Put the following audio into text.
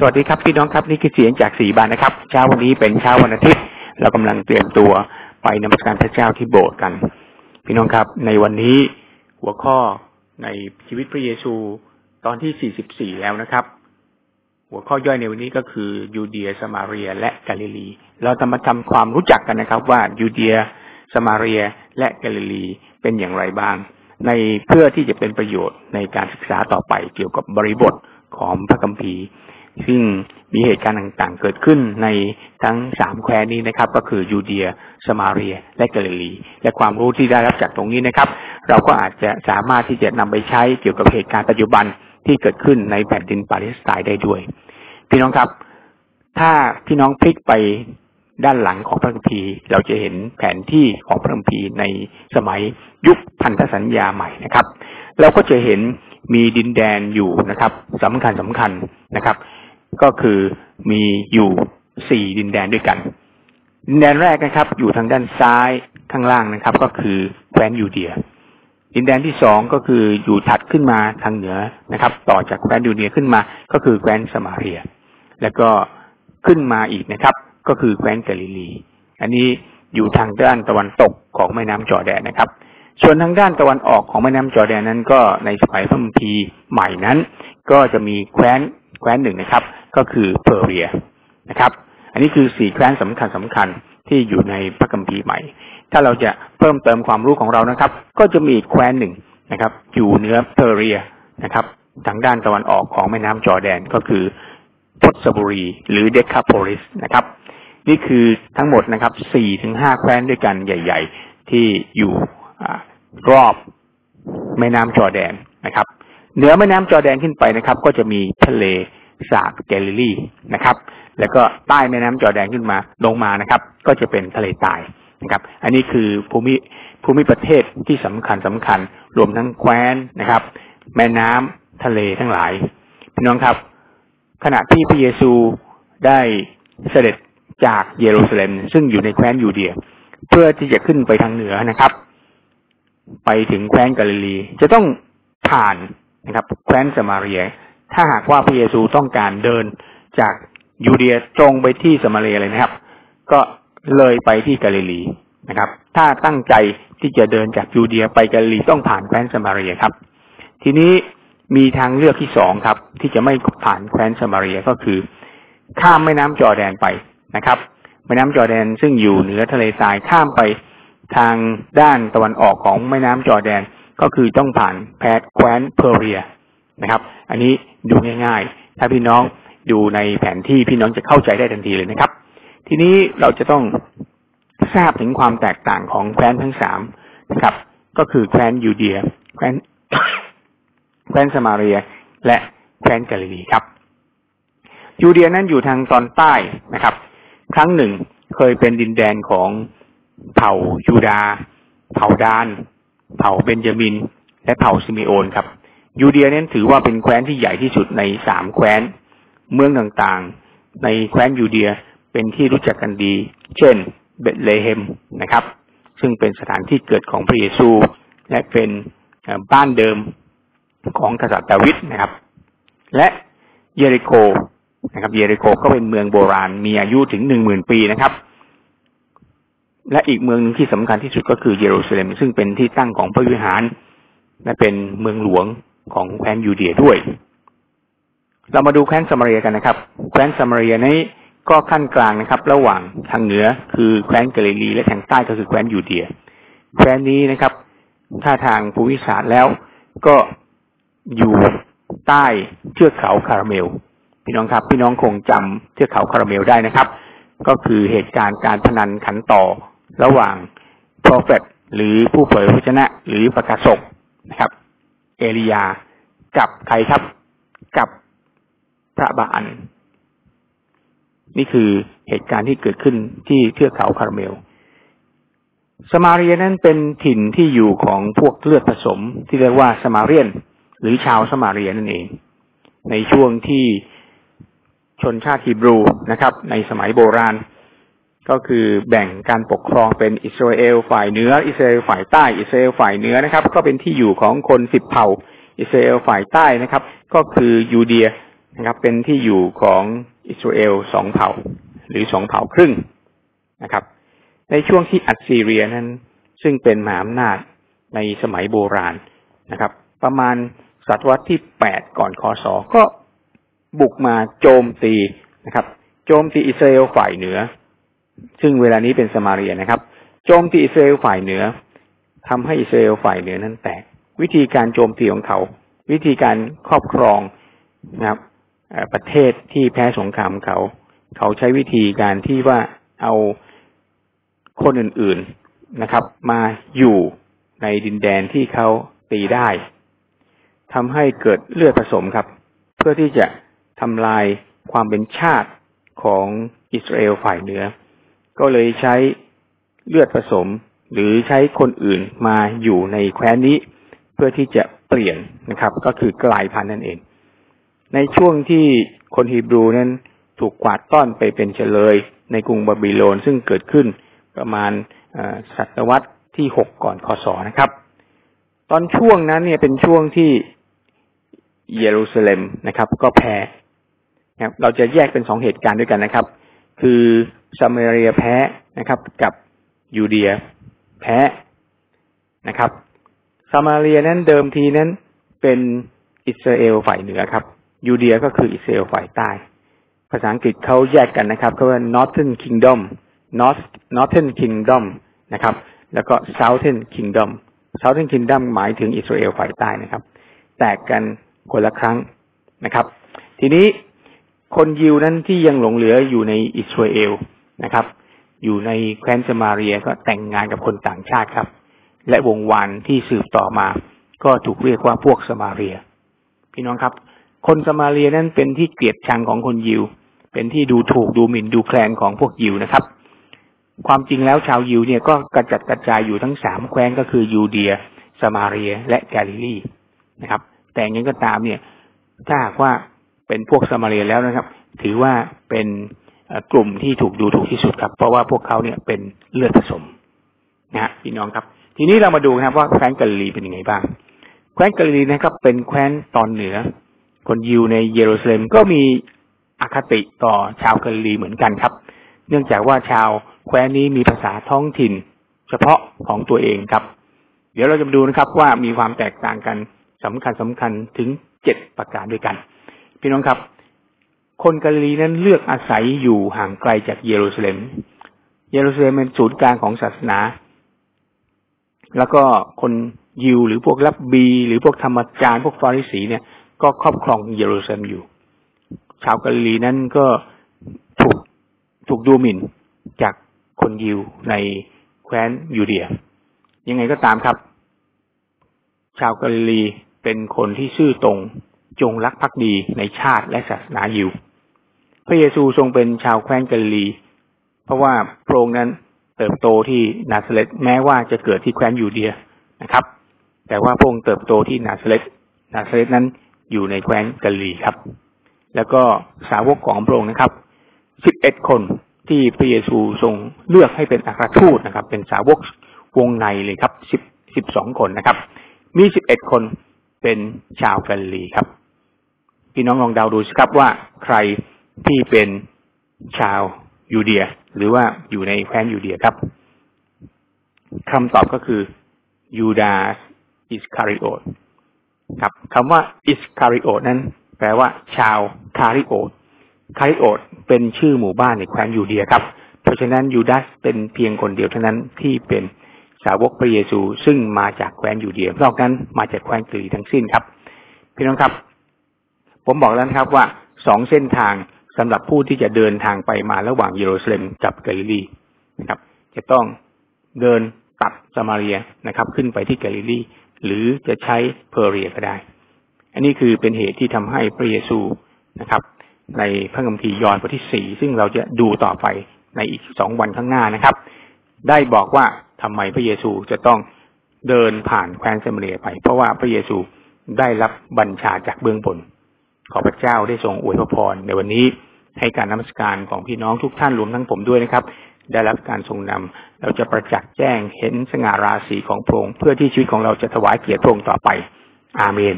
สวัสดีครับพี่น้องครับนี่คือเสียงจากสีบานนะครับ เช้าวันนี้เป็นเช้าวันอาทิตย์ เรากำลังเตรียมตัวไปนมัสการพระเจ้าที่โบสถ์กัน พี่น้องครับ ในวันนี้หัวข้อในชีวิตพระเยซูตอนที่ 44 แล้วนะครับ หัวข้อย่อยในวันนี้ก็คือยูเดียสมาเรียและกาลิลี เราจะมาทำความรู้จักกันนะครับ ว่ายูเดียสมาเรียและกาลิลีเป็นอย่างไรบ้าง ในเพื่อที่จะเป็นประโยชน์ในการศึกษาต่อไปเกี่ยวกับบริบทของพระคัมภีร์ ซึ่งมีเหตุการณ์ต่างๆ เกิดขึ้นในทั้งสามแคว้นนี้นะครับ ก็คือยูเดีย สมาเรีย และกาลิลี และความรู้ที่ได้รับจากตรงนี้นะครับ เราก็อาจจะสามารถที่จะนำไปใช้เกี่ยวกับเหตุการณ์ปัจจุบันที่เกิดขึ้นในแผ่นดินปาเลสไตน์ได้ด้วย พี่น้องครับ ถ้าพี่น้องพลิกไปด้านหลังของพระคัมภีร์เราจะเห็นแผนที่ของพระคัมภีร์ในสมัยยุคพันธสัญญาใหม่นะครับ เราก็จะเห็นมีดินแดนอยู่นะครับสำคัญสำคัญนะครับ ก็คือมีอยู่สี่ดินแดนด้วยกัน ดินแดนแรกนะครับ อยู่ทางด้านซ้ายข้างล่างนะครับ ก็คือแคว้นยูเดีย ดินแดนที่สองก็คืออยู่ถัดขึ้นมาทางเหนือนะครับ ต่อจากแคว้นยูเดียขึ้นมา ก็คือแคว้นสมาเรีย แล้วก็ขึ้นมาอีกนะครับ ก็คือแคว้นกาลิลี อันนี้อยู่ทางด้านตะวันตกของแม่น้ำจอแดนนะครับ ส่วนทางด้านตะวันออกของแม่น้ำจอแดนนั้น ก็ในสมัยพระคัมภีร์ใหม่นั้น ก็จะมีแคว้น แคว้นหนึ่งนะครับ ก็คือเพอร์เรียนะครับ อันนี้คือสี่แคว้นสำคัญสำคัญที่อยู่ในพระคัมภีร์ใหม่ ถ้าเราจะเพิ่มเติมความรู้ของเรานะครับ ก็จะมีอีกแคว้นหนึ่งนะครับ อยู่เหนือเพอร์เรียนะครับ ทางด้านตะวันออกของแม่น้ำจอแดนก็คือทศบุรี หรือเดคาโพลิสนะครับ นี่คือทั้งหมดนะครับสี่ถึงห้าแคว้นด้วยกันใหญ่ ๆ ที่อยู่รอบแม่น้ำจอแดนนะครับ เหนือแม่น้ำจอแดนขึ้นไปนะครับ ก็จะมีทะเลสาบแกลิลีนะครับ แล้วก็ใต้แม่น้ำจอแดนขึ้นมาลงมานะครับ ก็จะเป็นทะเลตายนะครับ อันนี้คือภูมิภูมิประเทศที่สำคัญสำคัญ รวมทั้งแคว้นนะครับ แม่น้ำทะเลทั้งหลายพี่น้องครับ ขณะที่พระเยซูได้เสด็จจากเยรูซาเล็ม ซึ่งอยู่ในแคว้นยูเดีย เพื่อที่จะขึ้นไปทางเหนือนะครับ ไปถึงแคว้นกาลิลี จะต้องผ่าน นะครับแคว้นสมาเรีย ถ้าหากว่าพระเยซูต้องการเดินจากยูเดียตรงไปที่สมาเรียเลยนะครับ ก็เลยไปที่กาลิลีนะครับ ถ้าตั้งใจที่จะเดินจากยูเดียไปกาลิลีต้องผ่านแคว้นสมาเรียครับ ทีนี้มีทางเลือกที่สองครับ ที่จะไม่ผ่านแคว้นสมาเรียก็คือ ข้ามแม่น้ำจอแดนไปนะครับแม่น้ำจอแดนซึ่งอยู่เหนือทะเลทรายข้ามไปทางด้านตะวันออกของแม่น้ำจอแดน ก็คือต้องผ่านแพดแคว้นเพอร์เรียนะครับ อันนี้ดูง่ายๆ ถ้าพี่น้องดูในแผนที่พี่น้องจะเข้าใจได้ทันทีเลยนะครับ ทีนี้เราจะต้องทราบถึงความแตกต่างของแคว้นทั้งสามนะครับ ก็คือแคว้นยูเดีย แคว้นแคว้นสมาเรีย และแคว้นกาลิลีครับ ยูเดียนั้นอยู่ทางตอนใต้นะครับ ครั้งหนึ่งเคยเป็นดินแดนของเผ่ายูดา เผ่าดาน เผ่าเบนจามิน และเผ่าซิมิโอนครับ ยูเดียนั้นถือว่าเป็นแคว้นที่ใหญ่ที่สุดในสามแคว้น เมืองต่างๆ ในแคว้นยูเดียเป็นที่รู้จักกันดี เช่น เบตเลเฮมนะครับ ซึ่งเป็นสถานที่เกิดของพระเยซู และเป็นบ้านเดิมของกษัตริย์ดาวิดนะครับ และเยริโคนะครับ เยริโคก็เป็นเมืองโบราณมีอายุถึงหนึ่งหมื่นปีนะครับ และอีกเมืองหนึ่งที่สำคัญที่สุดก็คือเยรูซาเล็ม ซึ่งเป็นที่ตั้งของพระวิหาร และเป็นเมืองหลวงของแคว้นยูเดียด้วย เรามาดูแคว้นสมาเรียกันนะครับ แคว้นสมาเรียนี้ก็ขั้นกลางนะครับ ระหว่างทางเหนือคือแคว้นกาลิลี และทางใต้ก็คือแคว้นยูเดีย แคว้นนี้นะครับ ถ้าทางภูมิศาสตร์แล้วก็อยู่ใต้เทือกเขาคาราเมล พี่น้องครับ พี่น้องคงจำเทือกเขาคาราเมลได้นะครับ ก็คือเหตุการณ์การพนันขันต่อ ระหว่างโปรเฟตหรือผู้เผยพระชนะ หรือประกาศกนะครับ เอลียากับใครครับ กับพระบาอัน นี่คือเหตุการณ์ที่เกิดขึ้นที่เทือกเขาคาร์เมล สมาเรียนั้นเป็นถิ่นที่อยู่ของพวกเลือดผสมที่เรียกว่าสมาเรียน หรือชาวสมาเรียนั่นเอง ในช่วงที่ชนชาติฮีบรูนะครับ ในสมัยโบราณ ก็คือแบ่งการปกครองเป็นอิสราเอลฝ่ายเหนือ อิสราเอลฝ่ายใต้ อิสราเอลฝ่ายเหนือนะครับ ก็เป็นที่อยู่ของคนสิบเผ่า อิสราเอลฝ่ายใต้นะครับ ก็คือยูเดียนะครับ เป็นที่อยู่ของอิสราเอลสองเผ่า หรือสองเผ่าครึ่งนะครับ ในช่วงที่อัสซีเรียนั้น ซึ่งเป็นมหาอำนาจในสมัยโบราณนะครับ ประมาณศตวรรษที่แปดก่อนคศก็บุกมาโจมตีนะครับ โจมตีอิสราเอลฝ่ายเหนือ ซึ่งเวลานี้เป็นสมาเรียนะครับ โจมตีอิสราเอลฝ่ายเหนือทำให้อิสราเอลฝ่ายเหนือนั้นแตก วิธีการโจมตีของเขา วิธีการครอบครองนะครับประเทศที่แพ้สงครามเขา เขาใช้วิธีการที่ว่าเอาคนอื่นๆนะครับ มาอยู่ในดินแดนที่เขาตีได้ทำให้เกิดเลือดผสมครับ เพื่อที่จะทำลายความเป็นชาติของอิสราเอลฝ่ายเหนือ ก็เลยใช้เลือดผสม หรือใช้คนอื่นมาอยู่ในแคว้นนี้ เพื่อที่จะเปลี่ยนนะครับ ก็คือกลายพันธุ์นั่นเอง ในช่วงที่คนฮีบรูนั้นถูกกวาดต้อนไปเป็นเฉลย ในกรุงบาบิโลนซึ่งเกิดขึ้นประมาณศตวรรษที่หกก่อนคศนะครับ ตอนช่วงนั้นเนี่ยเป็นช่วงที่เยรูซาเล็มนะครับ ก็แพ้เราจะแยกเป็นสองเหตุการณ์ด้วยกันนะครับ คือ ซามาเรียแพ้นะครับ กับยูเดียแพ้นะครับซามาเรียนั้นเดิมทีนั้นเป็นอิสราเอลฝ่ายเหนือครับยูเดียก็คืออิสราเอลฝ่ายใต้ ภาษาอังกฤษเขาแยกกันนะครับเขาว่า Northern Kingdom North Northern Kingdom นะครับ แล้วก็ Southern Kingdom Southern Kingdom หมายถึงอิสราเอลฝ่ายใต้นะครับ แตกกันคนละครั้งนะครับ ทีนี้คนยิวนั้นที่ยังหลงเหลืออยู่ในอิสราเอล นะครับ อยู่ในแคว้นสมาเรียก็แต่งงานกับคนต่างชาติครับ และวงวานที่สืบต่อมา ก็ถูกเรียกว่าพวกสมาเรีย พี่น้องครับ คนสมาเรียนั้นเป็นที่เกลียดชังของคนยิว เป็นที่ดูถูกดูหมิ่นดูแคลนของพวกยิวนะครับ ความจริงแล้วชาวยิวเนี่ยก็กระจัดกระจายอยู่ทั้งสามแคว้นก็คือยูเดีย สมาเรียและกาลิลีนะครับ แต่ยังก็ตามเนี่ยถ้าหากว่าเป็นพวกสมาเรียแล้วนะครับ ถือว่าเป็น กลุ่มที่ถูกดูถูกที่สุดครับ เพราะว่าพวกเขาเนี่ยเป็นเลือดผสมนะฮะพี่น้องครับ ทีนี้เรามาดูนะครับว่าแคว้นกาลิลีเป็นยังไงบ้าง แคว้นกาลิลีนะครับ เป็นแคว้นตอนเหนือ คนยิวในเยรูซาเล็มก็มีอคติต่อชาวกาลิลีเหมือนกันครับ เนื่องจากว่าชาวแคว้นนี้มีภาษาท้องถิ่น เฉพาะของตัวเองครับ เดี๋ยวเราจะดูนะครับว่ามีความแตกต่างกันสำคัญสำคัญถึงเจ็ดประการด้วยกัน พี่น้องครับ คนกาลิลีนั้นเลือกอาศัยอยู่ห่างไกลจากเยรูซาเล็ม เยรูซาเล็มเป็นศูนย์กลางของศาสนา แล้วก็คนยิวหรือพวกรับบี หรือพวกธรรมจารย์พวกฟาริสีเนี่ย ก็ครอบครองเยรูซาเล็มอยู่ ชาวกาลิลีนั้นก็ถูกถูกดูหมิ่นจากคนยิวในแคว้นยูเดีย ยังไงก็ตามครับ ชาวกาลิลีเป็นคนที่ซื่อตรงจงรักภักดีในชาติและศาสนายิว พระเยซูทรงเป็นชาวแคว้นกาลิลี เพราะว่าพระองค์นั้นเติบโตที่นาซาเรตแม้ว่าจะเกิดที่แคว้นยูเดียนะครับ แต่ว่าพระองค์เติบโตที่นาซาเรตนาซาเรตนั้นอยู่ในแคว้นกาลิลีครับ แล้วก็สาวกของพระองค์นะครับสิบเอ็ดคนที่พระเยซูทรงเลือกให้เป็นอัครทูตนะครับ เป็นสาวกวงในเลยครับสิบสิบสองคนนะครับ มีสิบเอ็ดคนเป็นชาวกาลิลีครับพี่น้องลองเดาดูสิครับว่าใคร ที่เป็นชาวยูเดีย หรือว่าอยู่ในแคว้นยูเดียครับคำตอบก็คือยูดาสอิสคาริโอตครับคำว่าอิสคาริโอตนั้น แปลว่า ชาวคาริโอตคาริโอตเป็นชื่อหมู่บ้านในแคว้นยูเดียครับ เพราะฉะนั้นยูดาสเป็นเพียงคนเดียวเท่านั้นที่เป็นสาวกพระเยซู ซึ่งมาจากแคว้นยูเดียนอกนั้นมาจากแคว้นกาลิลีทั้งสิ้นครับ พี่น้องครับ ผมบอกแล้วนะครับว่าสองเส้นทาง สำหรับผู้ที่จะเดินทางไปมาระหว่างเยรูซาเล็มกับกาลิลีนะครับ จะต้องเดินตัดสมาเรียนะครับ ขึ้นไปที่กาลิลีหรือจะใช้เพอร์เรียก็ได้ อันนี้คือเป็นเหตุที่ทำให้พระเยซูนะครับ ในพระคัมภีร์ยอห์นบทที่สี่ซึ่งเราจะดูต่อไปในอีกสองวันข้างหน้านะครับ ได้บอกว่าทำไมพระเยซูจะต้องเดินผ่านแคว้นสมาเรียไป เพราะว่าพระเยซูได้รับบัญชาจากเบื้องบนขอพระเจ้าได้ทรงอวยพรในวันนี้ ให้การนมัสการของพี่น้องทุกท่านรวมทั้งผมด้วยนะครับ ได้รับการทรงนำเราจะประจักษ์แจ้งเห็นสง่าราศีของพระองค์เพื่อที่ชีวิตของเราจะถวายเกียรติพระองค์ต่อไป อาเมน